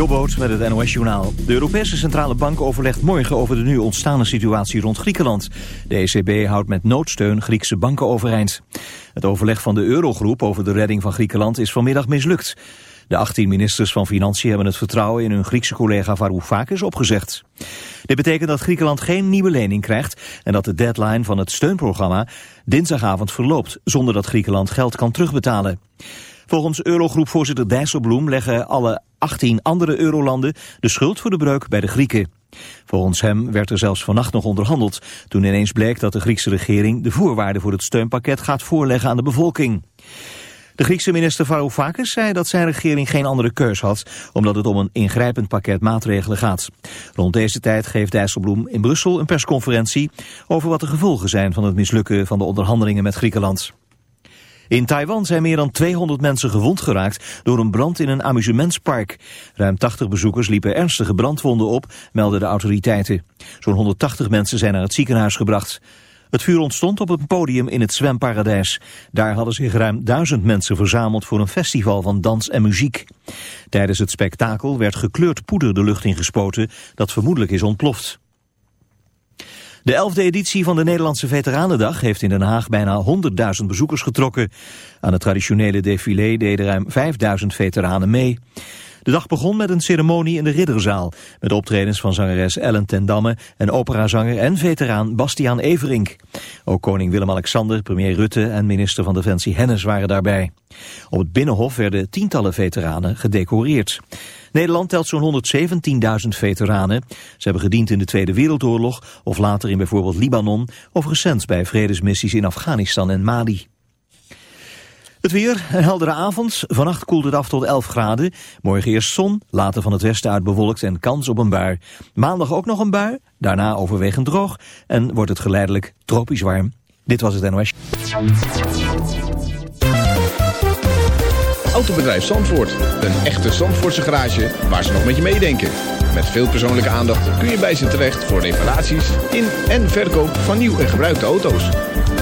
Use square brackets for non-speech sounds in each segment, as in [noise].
Jobboot met het NOS-journaal. De Europese Centrale Bank overlegt morgen over de nu ontstane situatie rond Griekenland. De ECB houdt met noodsteun Griekse banken overeind. Het overleg van de Eurogroep over de redding van Griekenland is vanmiddag mislukt. De 18 ministers van Financiën hebben het vertrouwen in hun Griekse collega Varoufakis opgezegd. Dit betekent dat Griekenland geen nieuwe lening krijgt en dat de deadline van het steunprogramma dinsdagavond verloopt zonder dat Griekenland geld kan terugbetalen. Volgens Eurogroepvoorzitter Dijsselbloem leggen alle 18 andere eurolanden de schuld voor de breuk bij de Grieken. Volgens hem werd er zelfs vannacht nog onderhandeld toen ineens bleek dat de Griekse regering de voorwaarden voor het steunpakket gaat voorleggen aan de bevolking. De Griekse minister Varoufakis zei dat zijn regering geen andere keus had, omdat het om een ingrijpend pakket maatregelen gaat. Rond deze tijd geeft Dijsselbloem in Brussel een persconferentie over wat de gevolgen zijn van het mislukken van de onderhandelingen met Griekenland. In Taiwan zijn meer dan 200 mensen gewond geraakt door een brand in een amusementspark. Ruim 80 bezoekers liepen ernstige brandwonden op, melden de autoriteiten. Zo'n 180 mensen zijn naar het ziekenhuis gebracht. Het vuur ontstond op een podium in het zwemparadijs. Daar hadden zich ruim duizend mensen verzameld voor een festival van dans en muziek. Tijdens het spektakel werd gekleurd poeder de lucht ingespoten dat vermoedelijk is ontploft. De elfde editie van de Nederlandse Veteranendag heeft in Den Haag bijna 100.000 bezoekers getrokken. Aan het traditionele défilé deden ruim 5.000 veteranen mee. De dag begon met een ceremonie in de Ridderzaal... met optredens van zangeres Ellen ten Damme en operazanger en veteraan Bastiaan Everink. Ook koning Willem-Alexander, premier Rutte en minister van Defensie Hennis waren daarbij. Op het Binnenhof werden tientallen veteranen gedecoreerd. Nederland telt zo'n 117.000 veteranen. Ze hebben gediend in de Tweede Wereldoorlog of later in bijvoorbeeld Libanon... of recent bij vredesmissies in Afghanistan en Mali. Het weer, een heldere avond. Vannacht koelt het af tot 11 graden. Morgen eerst zon, later van het westen uit bewolkt en kans op een bui. Maandag ook nog een bui, daarna overwegend droog... en wordt het geleidelijk tropisch warm. Dit was het NOS. Autobedrijf Zandvoort. Een echte Zandvoortse garage waar ze nog met je meedenken. Met veel persoonlijke aandacht kun je bij ze terecht voor reparaties in en verkoop van nieuw en gebruikte auto's.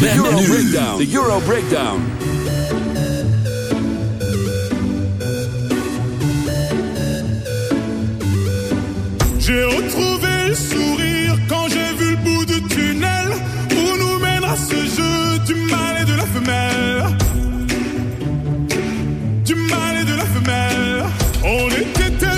Met nu Breakdown. De Euro Breakdown. J'ai retrouvé le sourire quand j'ai vu le bout du tunnel où nous mènera ce jeu du mal et de la femelle. Du mal et de la femelle. On était tellement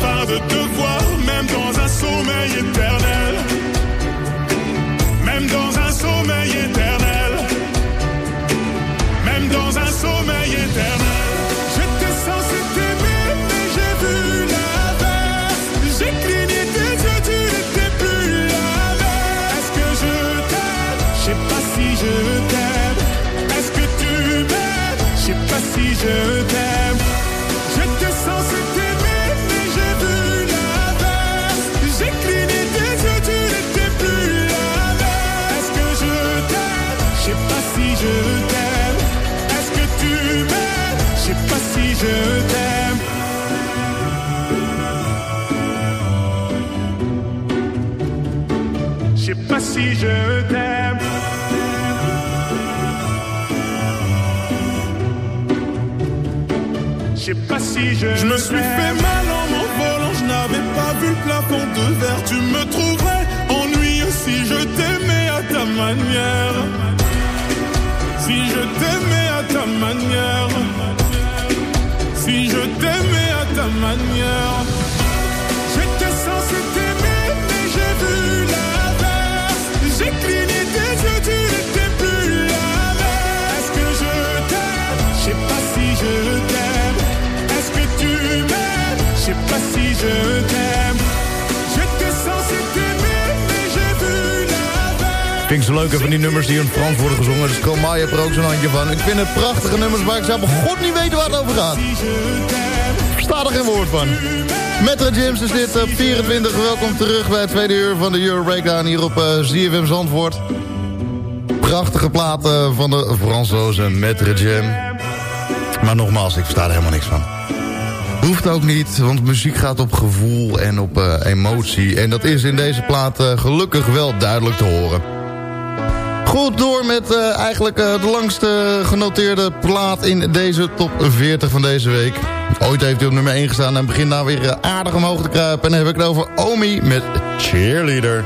Afin de te voir, même dans un sommeil éternel. Si je t'aime. Je sais pas si je. Je me suis fait mal en m'envolant, je n'avais pas vu le plafond de verre. Tu me trouverais ennuyeux si je t'aimais à ta manière. Si je t'aimais à ta manière. Si je t'aimais à ta manière. Pas si je t'aime. J'étais censé t'aimer, mais j'ai vu l'inverse. Vind ik zo leuk hè, van die nummers die in Frans worden gezongen. Dus Kalmai heeft er ook zo'n handje van. Ik vind het prachtige nummers, maar ik zou maar god niet weten waar het over gaat. Ik versta er geen woord van. Metro James is dit op 24. Welkom terug bij het tweede uur van de Euro Breakdown hier op eh ZFM Zandvoort. Prachtige platen van de Fransozen Metro Jam. Maar nogmaals, ik versta er helemaal niks van. Hoeft ook niet, want muziek gaat op gevoel en op eh, emotie. En dat is in deze plaat eh, gelukkig wel duidelijk te horen. Goed, door met eh, eigenlijk de langste genoteerde plaat in deze top 40 van deze week. Ooit heeft hij op nummer 1 gestaan en begint nou weer aardig omhoog te kruipen. En dan heb ik het over Omi met Cheerleader.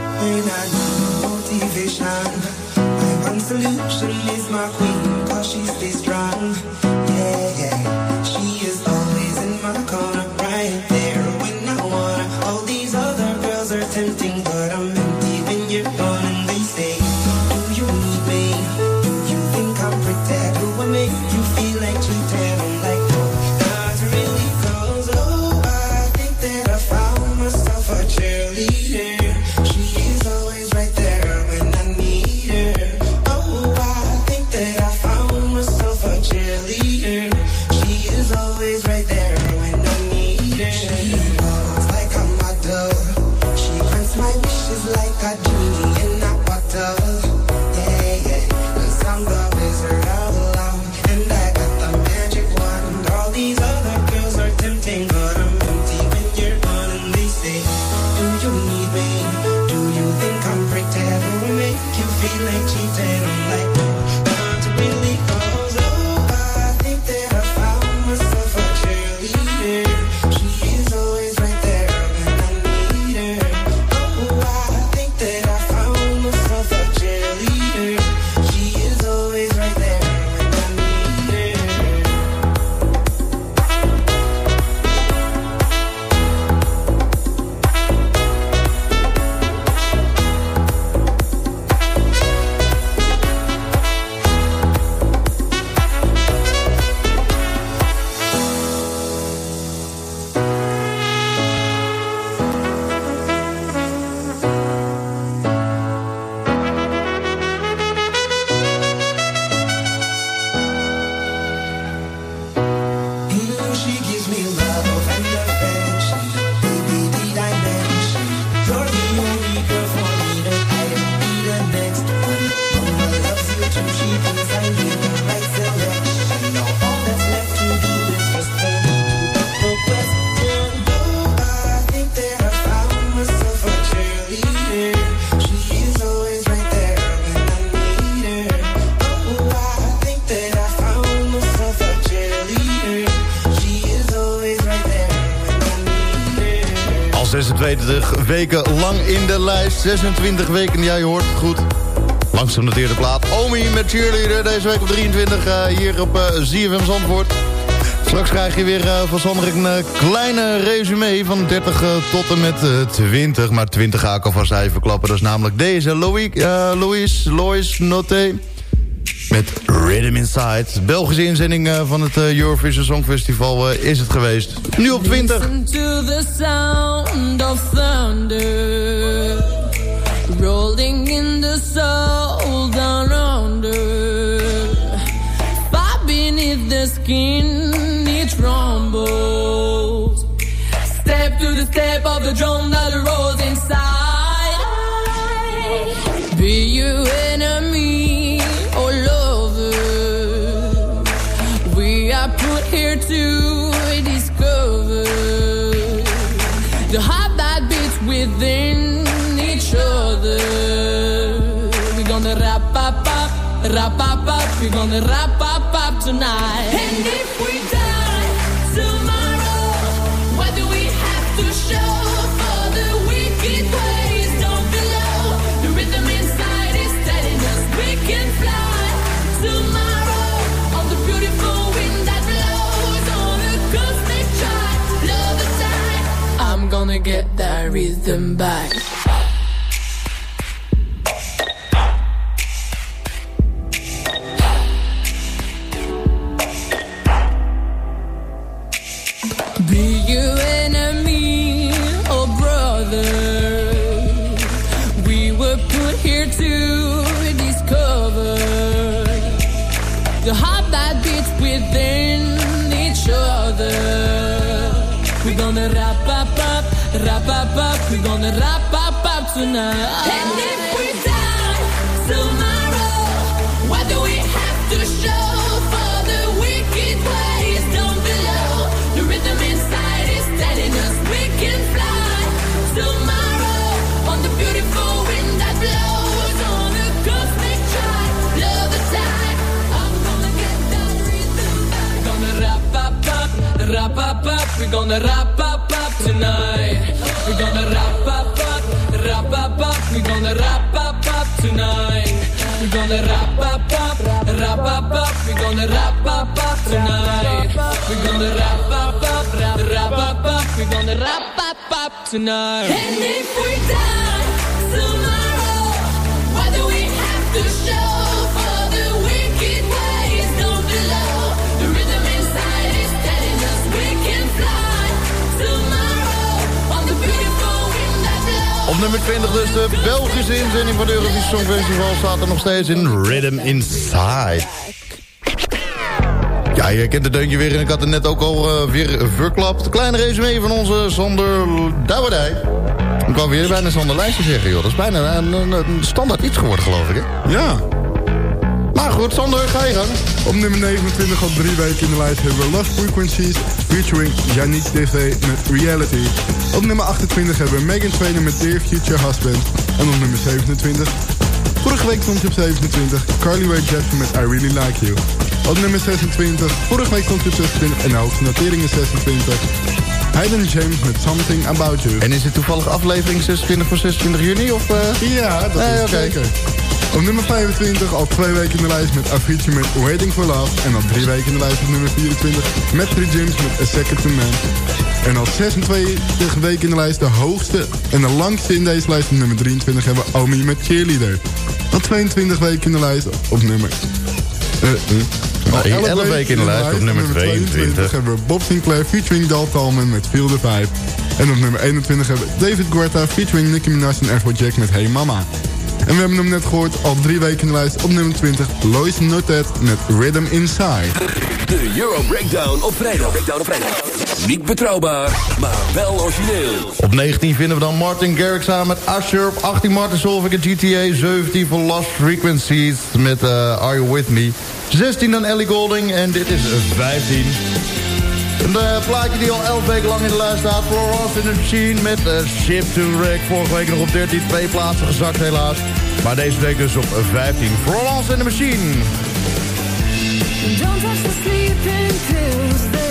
she gives me love. 42 weken lang in de lijst. 26 weken, ja je hoort het goed. Langst genoteerde plaat. Omi met Cheerleader. Deze week op 23 eh, hier op uh, ZFM Zandvoort. Straks krijg je weer uh, van Sander een kleine resume van 30 uh, tot en met 20. Maar 20 ga ik alvast even klappen. Dat is namelijk deze. Louis, Louis, Lois Noté. Met Rhythm Inside. Belgische inzending van het Eurovision Songfestival is het geweest. Nu op 20. Listen to the sound of thunder. Rolling in the soul down under. Far beneath the skin. rumbles. Step to the step of the drum that rolls inside. Be you here to discover the heart that beats within each other. We're gonna wrap up, up, wrap up, up. We're gonna wrap up, up tonight. And if we get that rhythm back. Steeds in Rhythm Inside. Ja, je kent het deuntje weer en ik had het net ook al uh, weer verklapt. Kleine resume van onze Sander Douwerdij. Ik kwam weer bijna Sander Lijstje zeggen, joh. Dat is bijna een, een, een standaard iets geworden, geloof ik, hè? Ja. Maar goed, Sander, ga je gang. Op nummer 29 al drie weken in de lijst hebben we Lost Frequencies featuring Yannick TV met Reality. Op nummer 28 hebben we Megan Trainor met Dear Future Husband. En op nummer 27, vorige week stond je op 27, Carly Rae Jepsen met I Really Like You. Op nummer 26, vorige week stond je op 26 en de hoogste notering is 26. Hayden James met Something About You. En is dit toevallig aflevering 26 voor 26 juni? Of, uh... Ja, dat Nee, is oké. zeker. Op nummer 25 al twee weken in de lijst met Avicii met Waiting for Love. En al drie weken in de lijst op nummer 24 met Three James met A Second to Man. En al 26 weken in de lijst de hoogste en de langste in deze lijst op nummer 23 hebben we Omi met Cheerleader. Al 22 weken in de lijst op nummer... eh, eh, al Nee, 11 weken in de lijst op nummer 22. hebben we Bob Sinclair featuring Dal Talman met Feel the Vibe. En op nummer 21 hebben we David Guetta featuring Nicki Minaj en Afrojack met Hey Mama. En we hebben hem net gehoord, al drie weken in de lijst op nummer 20, Lois Notet met Rhythm Inside. De Euro Breakdown op vrijdag. Niet betrouwbaar, maar wel origineel. Op 19 vinden we dan Martin Garrix samen met Usher. Op 18 Martin Solveig en GTA. 17 voor Lost Frequencies met uh, Are You With Me. 16 dan Ellie Golding en dit is 15. Een plaatje die al 11 weken lang in de lijst staat. Florence in the Machine met uh, Ship to Wreck. Vorige week nog op 13, twee plaatsen gezakt helaas. Maar deze week dus op 15. Florence in the Machine. Don't touch the sleeping pills,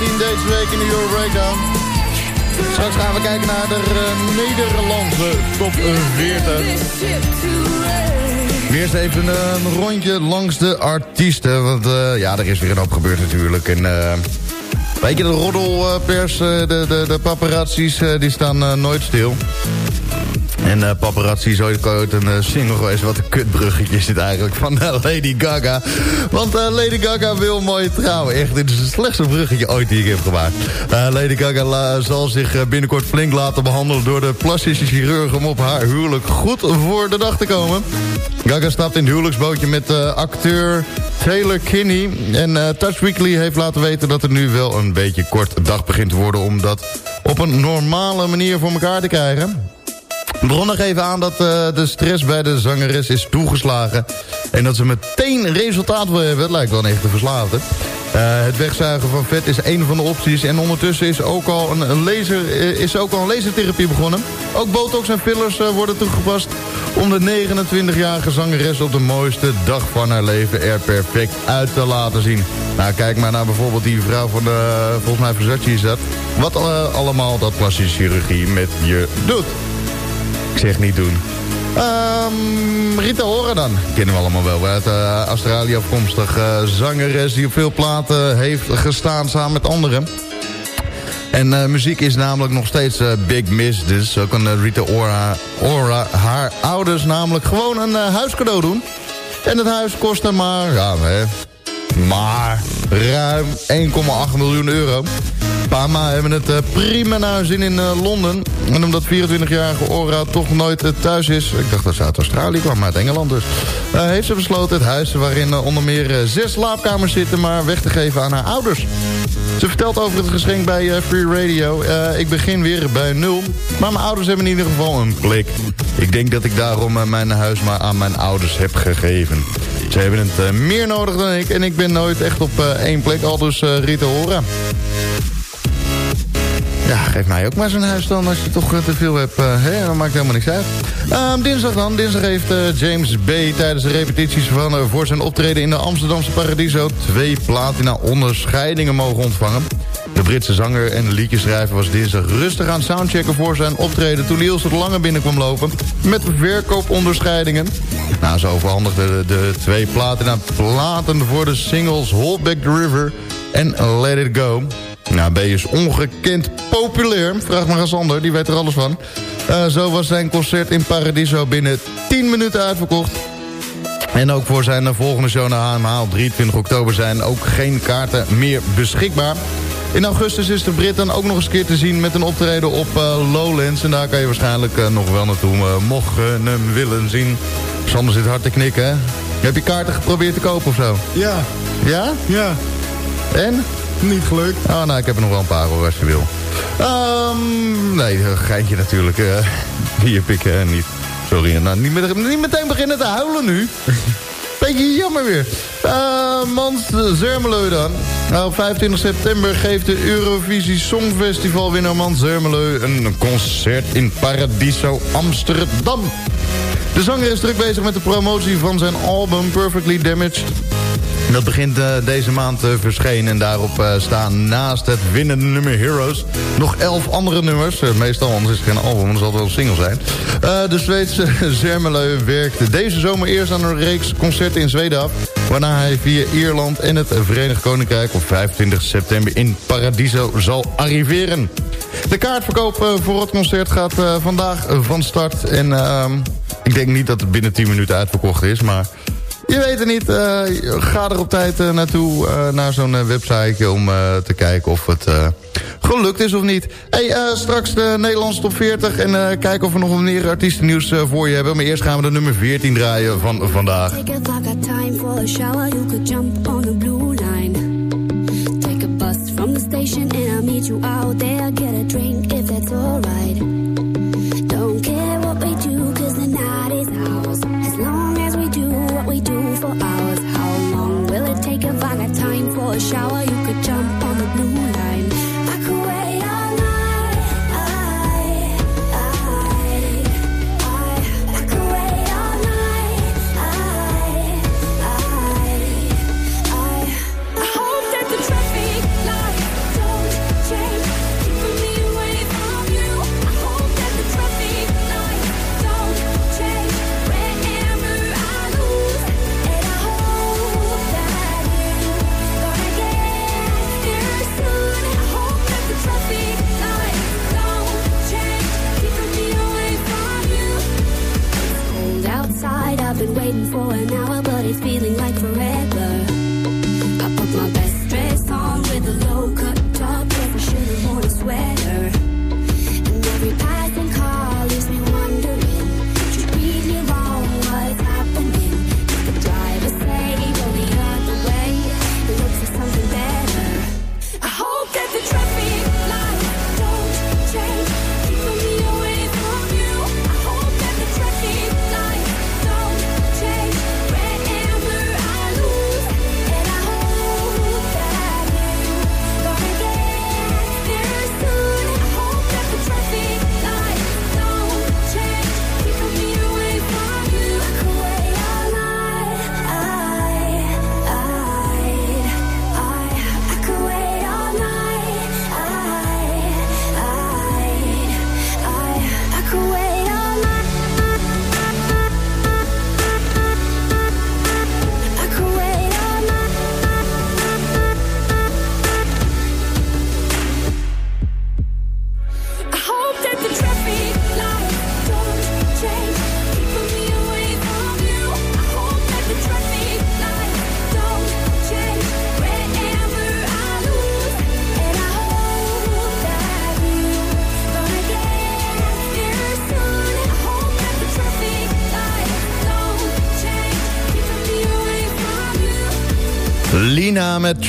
10 deze week in de Euro Breakdown. Straks gaan we kijken naar de eh, Nederlandse top eh, 40. Weer even eh, een rondje langs de artiesten. Want ja, er is weer een hoop gebeurd natuurlijk. En uh, weet je, de roddelpers, de, de, de paparazzi's, die staan nooit stil. En eh paparazzi is ooit een eh, single geweest. Wat een kutbruggetje is dit eigenlijk van eh, Lady Gaga. Want Lady Gaga wil mooi trouwen. Echt, dit is het slechtste bruggetje ooit die ik heb gemaakt. Lady Gaga zal zich binnenkort flink laten behandelen... door de plastische chirurg om op haar huwelijk goed voor de dag te komen. Gaga stapt in het huwelijksbootje met acteur Taylor Kinney. En eh, Touch Weekly heeft laten weten dat het nu wel een beetje kort dag begint te worden... om dat op een normale manier voor elkaar te krijgen. We begon nog even aan dat eh, de stress bij de zangeres is toegeslagen. En dat ze meteen resultaat wil hebben. Het lijkt wel een echte verslaafde. Eh, het wegzuigen van vet is een van de opties. En ondertussen is ook al een, een laser, eh, is ook al een lasertherapie begonnen. Ook botox en fillers worden toegepast... om de 29-jarige zangeres op de mooiste dag van haar leven... er perfect uit te laten zien. Nou, kijk maar naar bijvoorbeeld die vrouw van de... volgens mij Versace is dat. Wat allemaal dat plastische chirurgie met je doet. Ik zeg niet doen. Ehm, Rita Ora dan. Kennen we allemaal wel. Uit eh, Australië afkomstig eh, zangeres die op veel platen heeft gestaan samen met anderen. En eh, muziek is namelijk nog steeds big miss. Dus zo kan Rita Ora, Ora haar ouders namelijk gewoon een huiscadeau doen. En het huis kostte maar, ja, maar ruim 1,8 miljoen euro. Pama hebben het eh, prima naar hun zin in eh, Londen. En omdat 24-jarige Ora toch nooit eh, thuis is... ik dacht dat ze uit Australië kwam, maar uit Engeland dus... heeft ze besloten het huis waarin onder meer zes slaapkamers zitten... maar weg te geven aan haar ouders. Ze vertelt over het geschenk bij Free Radio. Ik begin weer bij nul, maar mijn ouders hebben in ieder geval een blik. Ik denk dat ik daarom mijn huis maar aan mijn ouders heb gegeven. Ze hebben het meer nodig dan ik en ik ben nooit echt op één plek, al dus Rita Hora. Ja, geef mij ook maar zo'n huis dan als je toch eh, te veel hebt. eh, hè? Dat maakt helemaal niks uit. Ehm, dinsdag dan. Dinsdag heeft eh, James B. tijdens de repetities van, voor zijn optreden in de Amsterdamse Paradiso... twee platina onderscheidingen mogen ontvangen. De Britse zanger en liedjeschrijver was dinsdag rustig aan soundchecken voor zijn optreden... toen Niels het Lange binnenkwam lopen met verkooponderscheidingen. Nou, zo overhandigde de, de twee platina platen voor de singles Hold Back the River en Let It Go... Nou, B is ongekend populair. Vraag maar aan Sander, die weet er alles van. Eh, zo was zijn concert in Paradiso binnen 10 minuten uitverkocht. En ook voor zijn volgende show naar HMH op 23 oktober zijn ook geen kaarten meer beschikbaar. In augustus is de Brit dan ook nog eens een keer te zien met een optreden op eh, Lowlands. En daar kan je waarschijnlijk eh, nog wel naartoe, uh, mocht je hem willen zien. Sander zit hard te knikken, hè? Heb je kaarten geprobeerd te kopen of zo? Ja, Ja? ja, En? Niet gelukt. Oh, nou, ik heb er nog wel een paar hoor, als je wil. Ehm, nee, een geintje natuurlijk. eh hier pikken en niet. Sorry, nou, niet, met, niet meteen beginnen te huilen nu. [laughs] Beetje jammer weer. Uh, Mans Zermeleu dan. Nou, op 25 september geeft de Eurovisie Songfestival winnaar Mans Zermeleu een concert in Paradiso Amsterdam. De zanger is druk bezig met de promotie van zijn album Perfectly Damaged. Dat begint uh, deze maand te verschenen. En daarop uh, staan naast het winnende nummer Heroes... nog elf andere nummers. Uh, meestal, anders is het geen album, dan zal het wel een single zijn. de Zweedse [laughs] Zermeleu werkte deze zomer eerst aan een reeks concerten in Zweden af... waarna hij via Ierland en het Verenigd Koninkrijk... op 25 september in Paradiso zal arriveren. De kaartverkoop voor het concert gaat vandaag van start. En ehm, ik denk niet dat het binnen 10 minuten uitverkocht is, maar... Je weet het niet. Uh, ga er op tijd uh, naartoe, uh, naar zo'n website... om te kijken of het gelukt is of niet. Hey, straks de Nederlandse top 40... en kijken of we nog meer artiestennieuws voor je hebben. Maar eerst gaan we de nummer 14 draaien van vandaag. Station and I'll meet you out there. Get a drink if alright.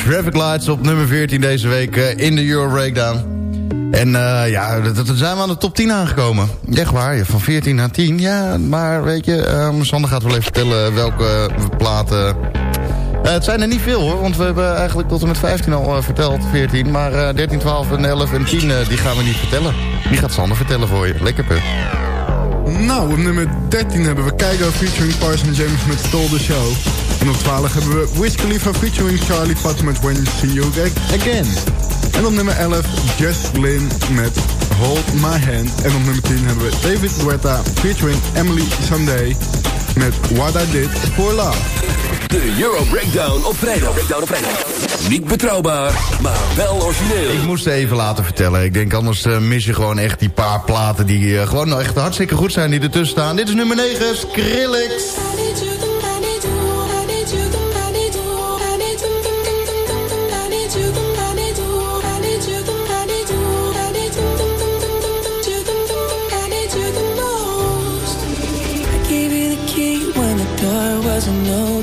Traffic Lights op nummer 14 deze week eh, in de Euro Breakdown. En eh, ja, dan zijn we aan de top 10 aangekomen. Echt waar, van 14 naar 10. Ja, maar weet je, ehm, Sander gaat wel even vertellen welke platen... Eh, het zijn er niet veel hoor, want we hebben eigenlijk tot en met 15 al verteld, 14. Maar eh, 13, 12 en 11 en 10, eh, die gaan we niet vertellen. Die gaat Sander vertellen voor je. Lekker punt. Nou, op nummer 13 hebben we Keigo featuring Parson James met Stole the Show. En op 12 hebben we Wiz Khalifa featuring Charlie Puth met When You See You Again. En op nummer 11 Just Lynn met Hold My Hand. En op nummer 10 hebben we David Guetta featuring Emily Sunday met What I Did For Love. De Euro Breakdown op vrijdag. Breakdown op vrijdag. Niet betrouwbaar, maar wel origineel. Ik moest het even laten vertellen. Ik denk anders eh, mis je gewoon echt die paar platen die eh, gewoon nou echt hartstikke goed zijn die ertussen staan. Dit is nummer 9, Skrillex.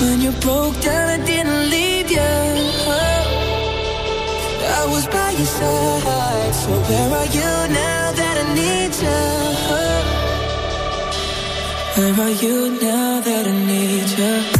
When you broke down, I didn't leave you. I was by your side. So where are you now that I need you? Where are you now that I need you?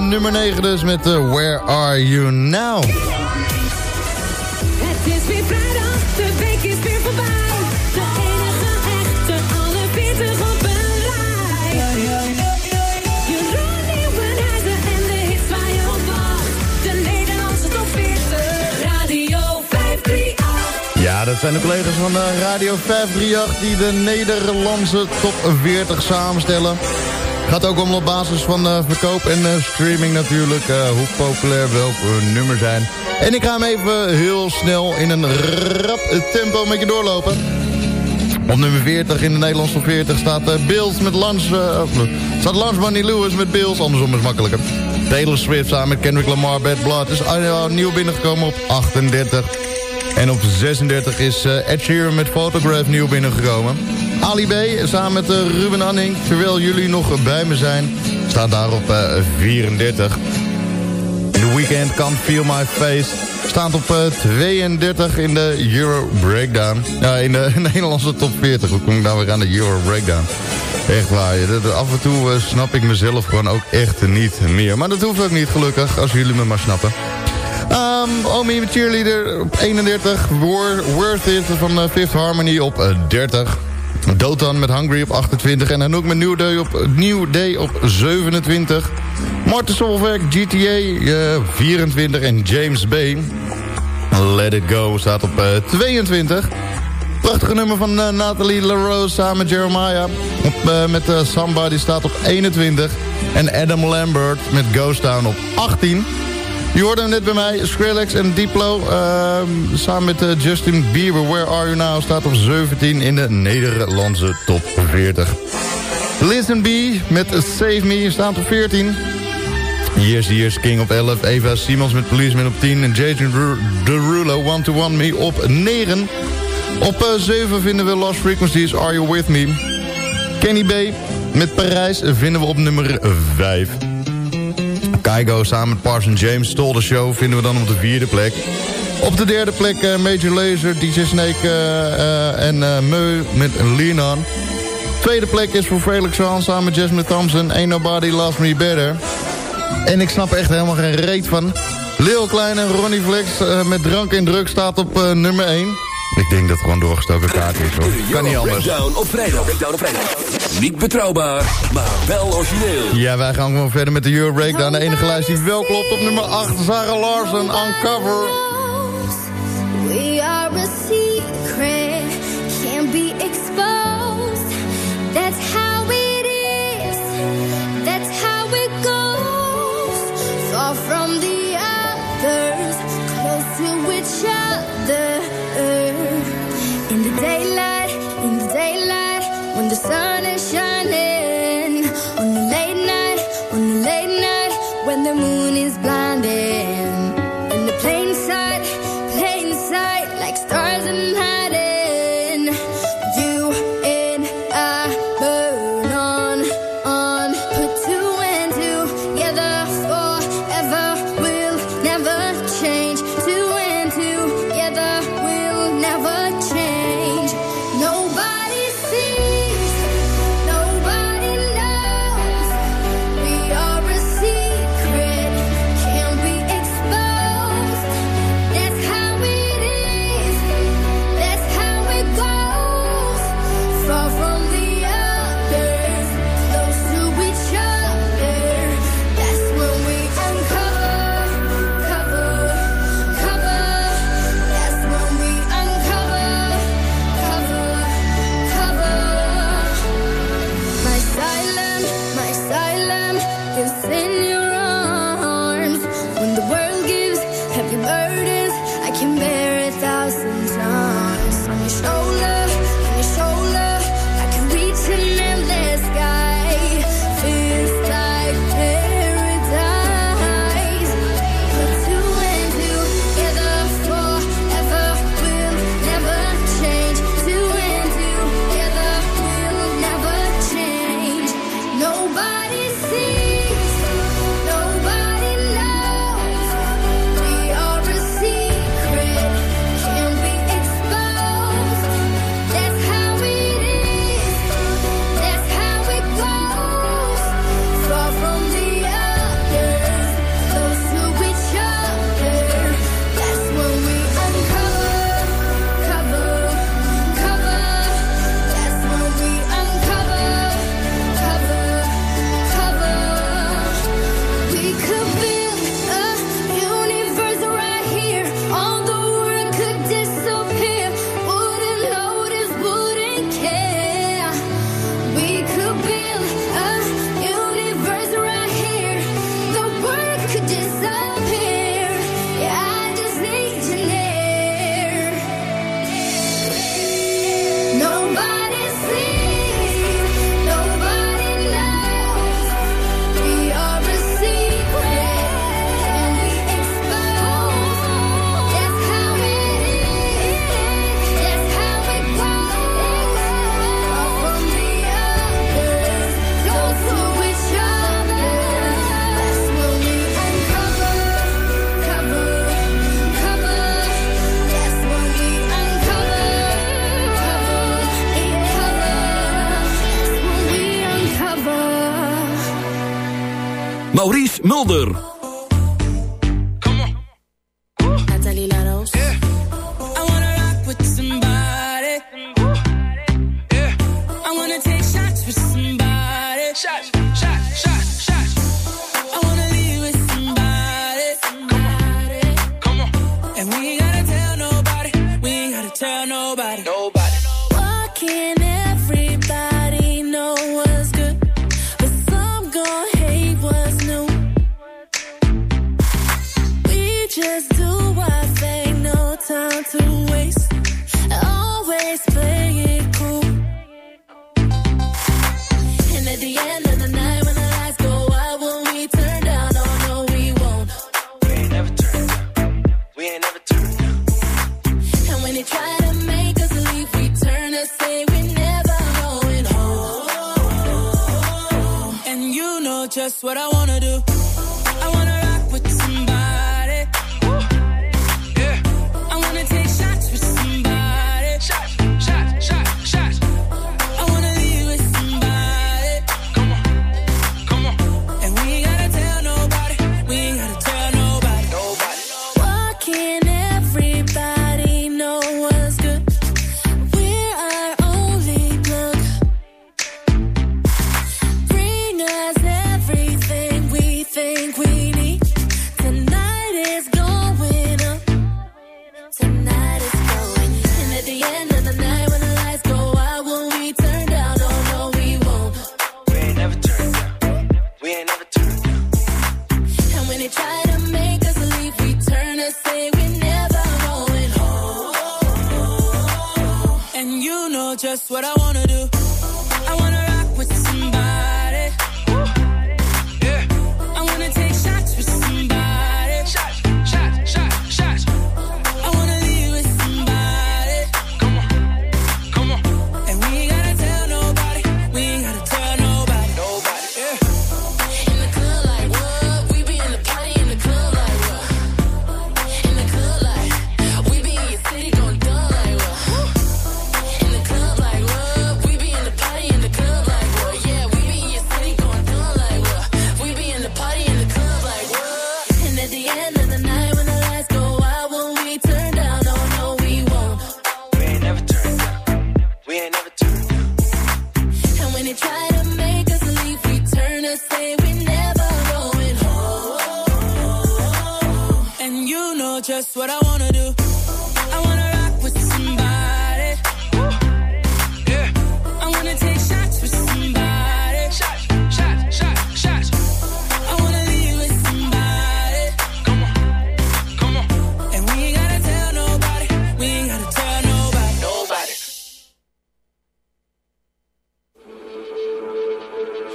nummer 9 dus met de Where Are You Now. Het is weer vrijdag, de week is weer voorbij. De enige echte, alle pittig op een rij. Je nieuwe huizen en de hits waar je op wacht. De Nederlandse top 40, Radio 538. Ja, dat zijn de collega's van eh, Radio 538 die de Nederlandse top 40 samenstellen. Gaat ook om op basis van eh, verkoop en eh, streaming natuurlijk, eh, hoe populair welke nummers zijn. En ik ga hem even heel snel in een rap tempo met je doorlopen. Op nummer 40 in de Nederlandse top 40 staat Bills met of, staat Lunch Money Lewis met Bills, andersom is makkelijker. Taylor Swift samen met Kendrick Lamar, Bad Blood is nieuw binnengekomen op 38. En op 36 is Ed Sheeran met Photograph nieuw binnengekomen. Ali B samen met eh, Ruben Anning, terwijl jullie nog bij me zijn, staat daar op eh, 34. The Weekend Can't Feel My Face staat op eh, 32 in de Euro Breakdown. Ja, in de [laughs] Nederlandse top 40. Hoe kom ik nou weer aan de Euro Breakdown? Echt waar. Af en toe eh, snap ik mezelf gewoon ook echt niet meer. Maar dat hoeft ook niet gelukkig, als jullie me maar snappen. Um, Omi Cheerleader op 31. Wor- Worth It van eh, Fifth Harmony op eh, 30. Dotan met Hungry op 28. En Anouk met New Day op, New Day op 27. Martin Solveig, GTA eh, 24. En James Bay. Let It Go staat op eh, 22. Prachtige nummer van eh, Nathalie LaRose samen met Jeremiah. Op, eh, met eh, Somebody staat op 21. En Adam Lambert met Ghost Town op 18. Je hoorde hem net bij mij, Skrillex en Diplo. ehm, samen met eh, Justin Bieber, Where Are You Now, staat op 17 in de Nederlandse top 40. Listen B met Save Me staat op 14. Years Years King op 11. Eva Simons met Policeman op 10. En Jason Deru- Derulo, One to One Me op 9. Op eh, 7 vinden we Lost Frequencies, Are You With Me. Kenny B met Parijs vinden we op nummer 5. Kaigo samen met Parson James Stole the Show vinden we dan op de vierde plek. Op de derde plek eh, Major Lazer, DJ Snake eh, eh, en Meu met Lean On. Tweede plek is voor Felix Swan samen met Jasmine Thompson. Ain't Nobody Loves Me Better. En ik snap echt helemaal geen reet van. Lil Klein en Ronnie Flex met drank en druk staat op nummer 1. Ik denk dat het gewoon doorgestoken kaart is hoor. Kan niet anders. Breakdown op vrijdag. Breakdown op vrijdag. Niet betrouwbaar, maar wel origineel. Ja, wij gaan gewoon verder met de Euro Breakdown. De enige lijst die wel klopt op nummer 8. Sarah Larsen, Uncover. We are a Mulder.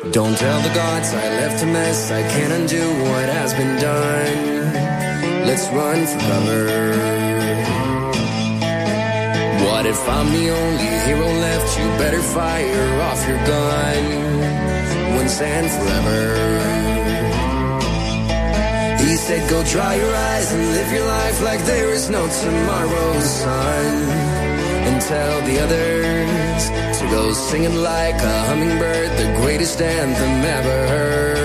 Don't tell the gods I left a mess. I can't undo what has been done. Let's run for cover. What if I'm the only hero left? You better fire off your gun once and forever. He said, Go dry your eyes and live your life like there is no tomorrow, sun. And tell the others goes singing like a hummingbird, the greatest anthem ever heard.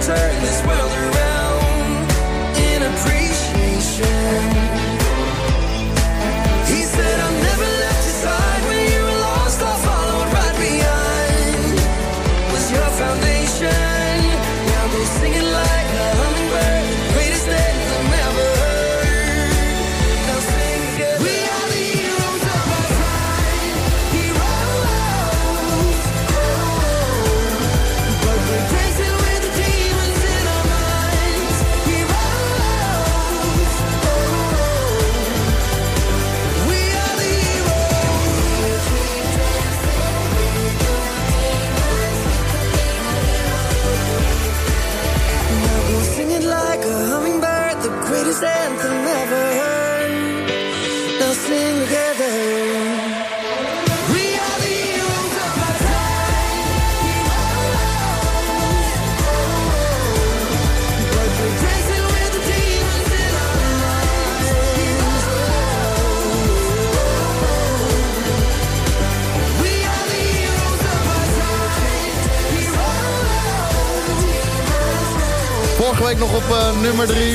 turn this world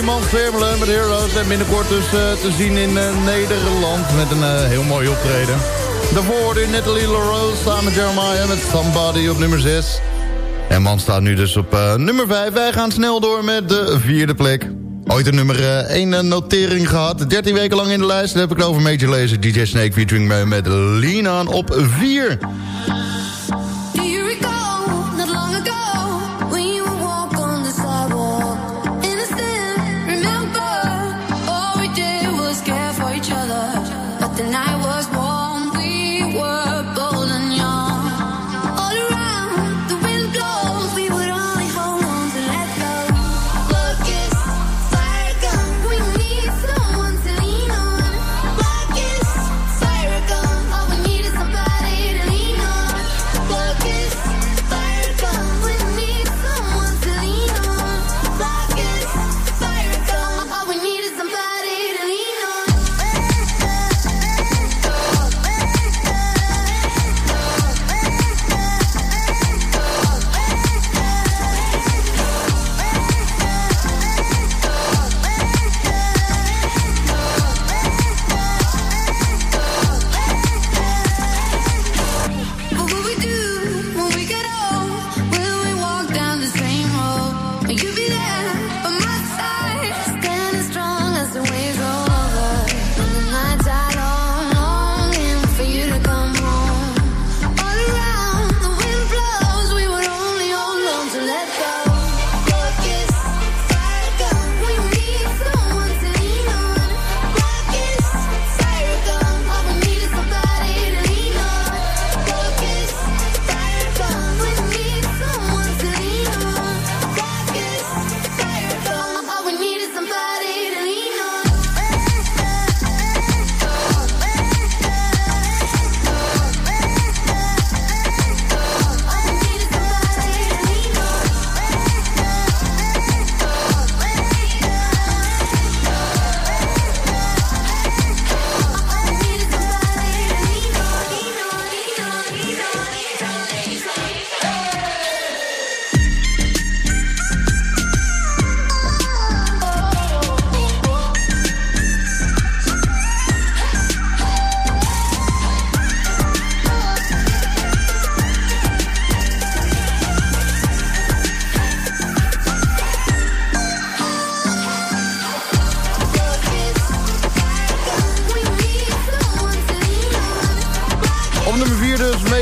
nummer 3, Man Vermelen met Heroes. En binnenkort dus eh, te zien in eh, Nederland met een eh, heel mooi optreden. Daarvoor u Natalie LaRose samen met Jeremiah met Somebody op nummer 6. En Man staat nu dus op nummer 5. Wij gaan snel door met de vierde plek. Ooit een nummer 1 notering gehad. 13 weken lang in de lijst. Dan heb ik het over Major Lazer, DJ Snake featuring me met On op 4.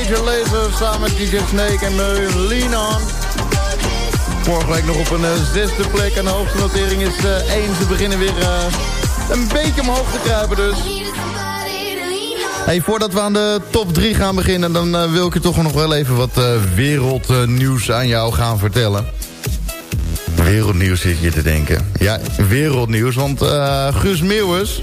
Major Lazer samen met DJ Snake en uh, Lean On. Vorige week nog op een eh, zesde plek en de hoogste notering is eh 1. Ze beginnen weer eh, een beetje omhoog te kruipen dus. Hey, voordat we aan de top 3 gaan beginnen... dan eh, wil ik je toch nog wel even wat eh, wereldnieuws aan jou gaan vertellen. Wereldnieuws zit je te denken. Ja, wereldnieuws, want eh Guus Meeuwers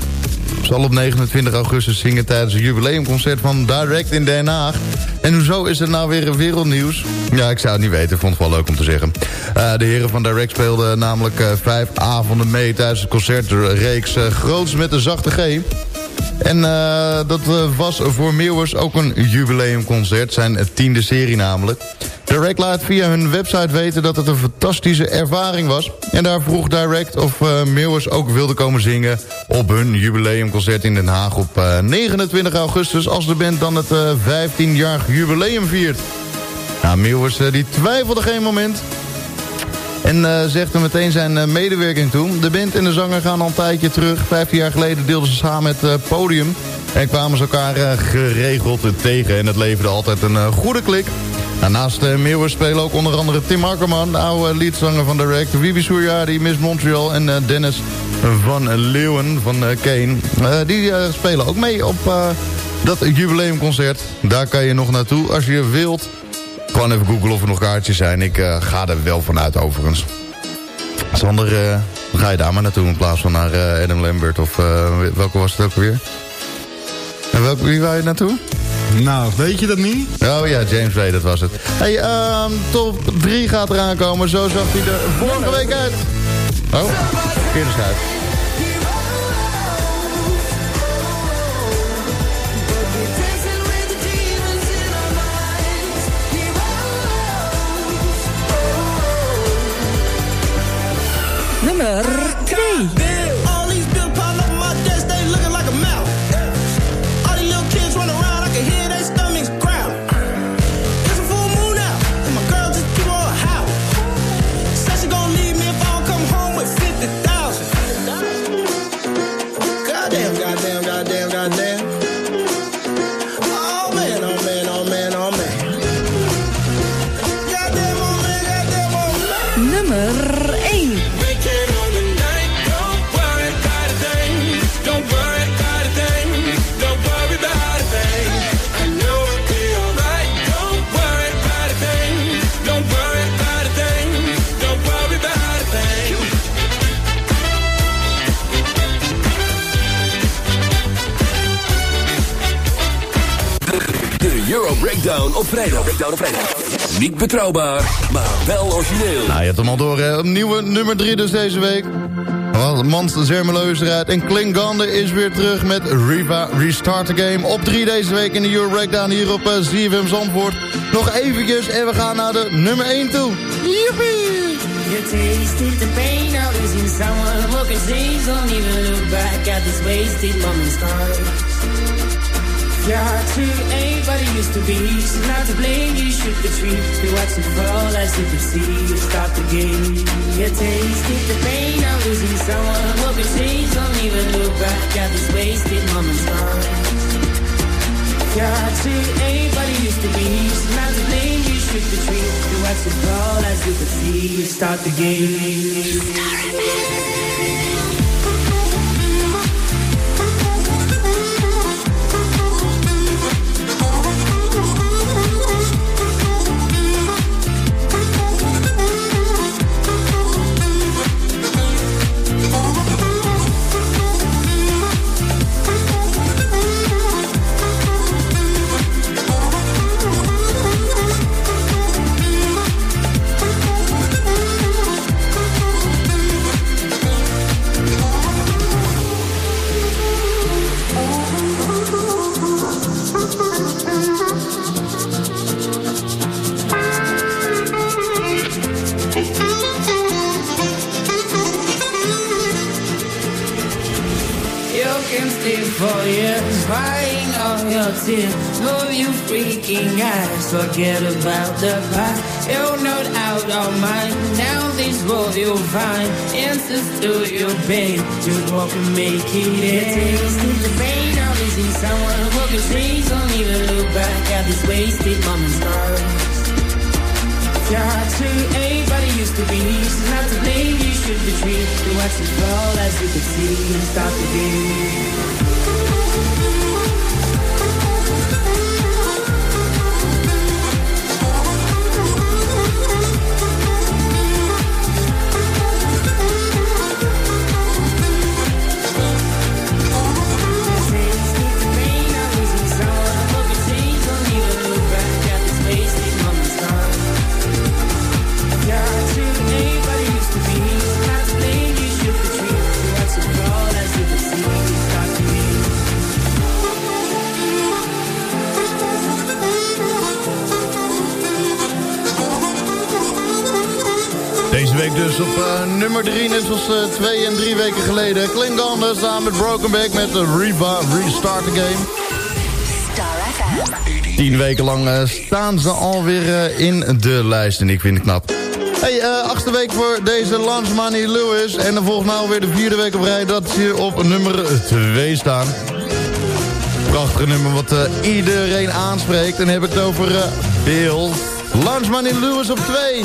zal op 29 augustus zingen tijdens een jubileumconcert van Direct in Den Haag. En hoezo is het nou weer wereldnieuws? Ja, ik zou het niet weten, vond het wel leuk om te zeggen. Eh, de heren van Direct speelden namelijk eh, vijf avonden mee tijdens de concertreeks uh, Groots met de zachte G. En eh, dat eh, was voor Meeuwers ook een jubileumconcert, zijn tiende serie namelijk. Direct laat via hun website weten dat het een fantastische ervaring was. En daar vroeg Direct of uh, Meeuwers ook wilde komen zingen... op hun jubileumconcert in Den Haag op uh, 29 augustus... als de band dan het uh, 15-jarig jubileum viert. Nou, Meeuwers die twijfelde geen moment... En uh, zegt er meteen zijn medewerking toe. De band en de zanger gaan al een tijdje terug. Vijftien jaar geleden deelden ze samen het podium. En kwamen ze elkaar geregeld tegen. En het leverde altijd een goede klik. Naast uh, Meeuwers spelen ook onder andere Tim Akkerman... de oude leadzanger van Direct... Wibi Suryadi, Miss Montreal en uh, Dennis van Leeuwen van uh, Kane. Uh, die spelen ook mee op dat jubileumconcert. Daar kan je nog naartoe als je wilt. Gewoon even googlen of er nog kaartjes zijn. Ik ga er wel vanuit overigens. Sander, we ga je daar maar naartoe in plaats van naar eh, Adam Lambert of eh, welke was het ook weer? En welke, wie wou je naartoe? Nou, weet je dat niet? Oh ja, James Way, dat was het. Hey, ehm, top 3 gaat eraan komen. Zo zag hij er vorige week uit. Oh, verkeerde schuif. Nummer 2. Breakdown op vrijdag. Breakdown op vrijdag. Niet betrouwbaar, maar wel origineel. Nou, je hebt hem al door, hè. Nieuwe nummer 3 dus deze week. Wel, Mans Zermeloos eruit. En Klingander is weer terug met Riva Restart the Game. Op 3 deze week in de Euro Breakdown hier op uh, ZFM Zandvoort. Nog eventjes en we gaan naar de nummer 1 toe. Joepie! You tasted the pain of losing someone who can change. Don't even look back at this wasted moment's time. Your heart to anybody used to be. She's not to blame, you should retreat. You watch it fall as you can see. You stop the game. You tasted the pain of losing someone who can change. Don't even look back at this wasted moment's time. Your heart to anybody used to be. She's not to blame, you should retreat. You watch it fall as you can see. You start the game. You forget about the past. You're not out of mind. Now this world you'll find answers to your pain. You won't make it end. The pain of losing someone who can change. Don't even look back at this wasted moment's. Your heart to anybody used to be. She's not to blame, you should retreat. You watch it fall as you can see. Stop the game. Op eh, nummer 3, net zoals eh, twee en drie weken geleden. Klingander samen met Broken Back met de Riva Restart the Game. Tien weken lang eh, staan ze alweer eh, in de lijst en ik vind het knap. Hey, eh achtste week voor deze Lance Money Lewis. En dan volgens mij alweer de vierde week op rij dat ze op nummer 2 staan. Prachtige nummer wat eh, iedereen aanspreekt. En dan heb ik het over eh Bill. Lance Money Lewis op 2.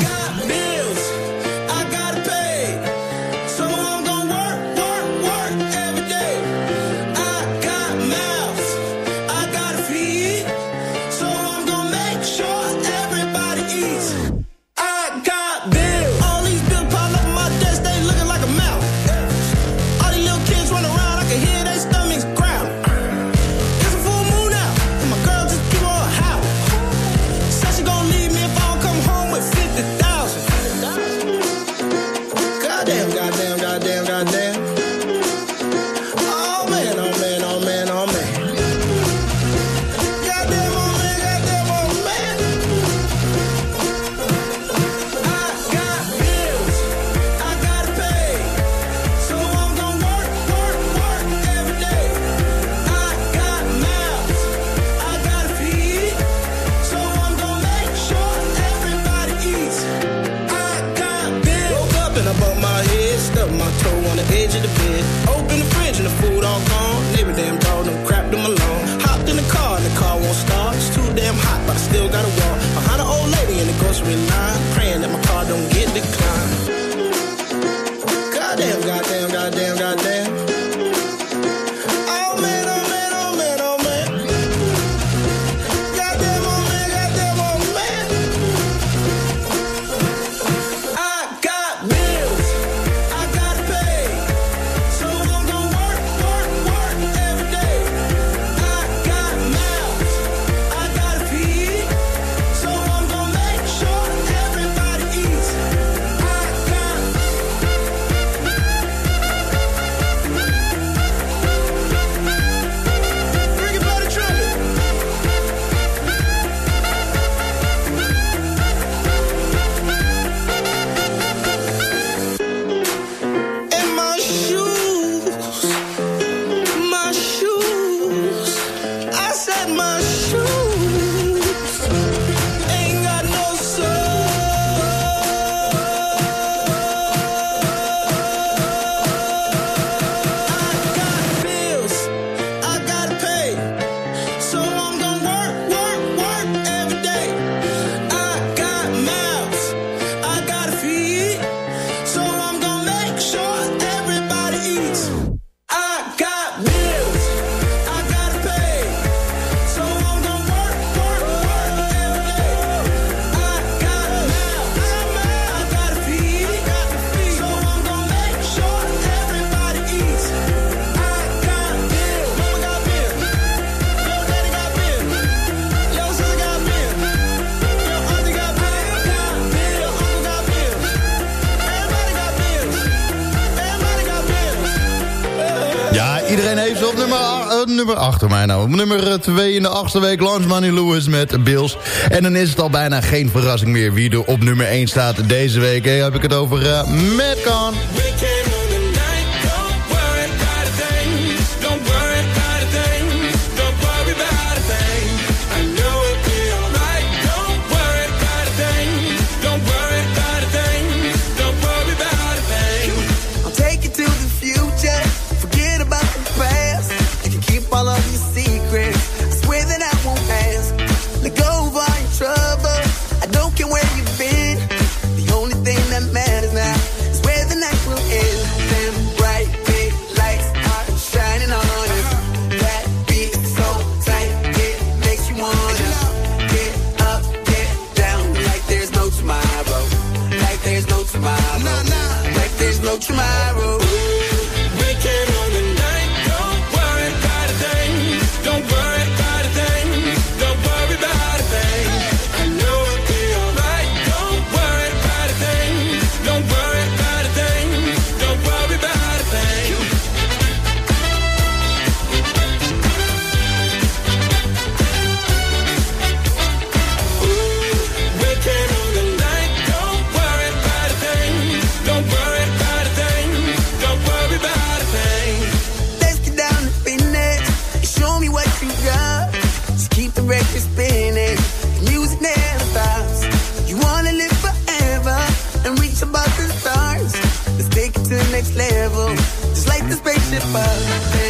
Then I bumped my head, stuck my toe on the edge of the bed. Open the fridge and the food all gone. Every damn dog done crapped them alone. Hopped in the car and the car won't start. It's too damn hot, but I still gotta walk. Behind an old lady in the grocery line, praying that my car don't get declined. een nummer achter mij nou. Nummer eh, 2 in de achtste week, Lance Money Lewis met Bills. En dan is het al bijna geen verrassing meer wie er op nummer 1 staat deze week. Heb ik het over uh, next level. Just like the spaceship up.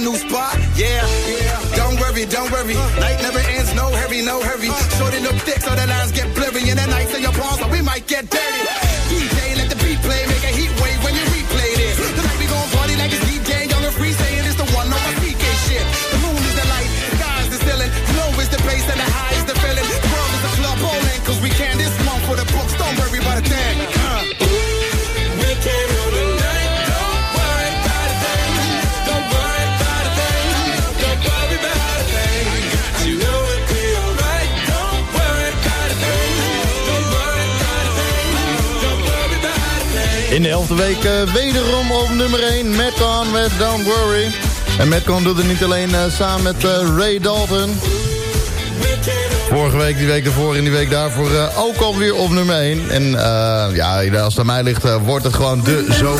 new spot. Yeah, yeah. Don't worry, don't worry. Uh, Metcon met Don't Worry. En Metcon doet het niet alleen eh, samen met eh, Ray Dalton. Vorige week, die week daarvoor en die week daarvoor eh, ook alweer op nummer 1. En ja, als het aan mij ligt, wordt het gewoon de zo...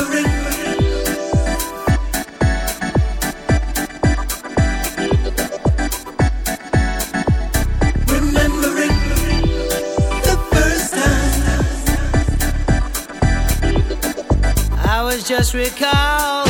just recall